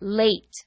late.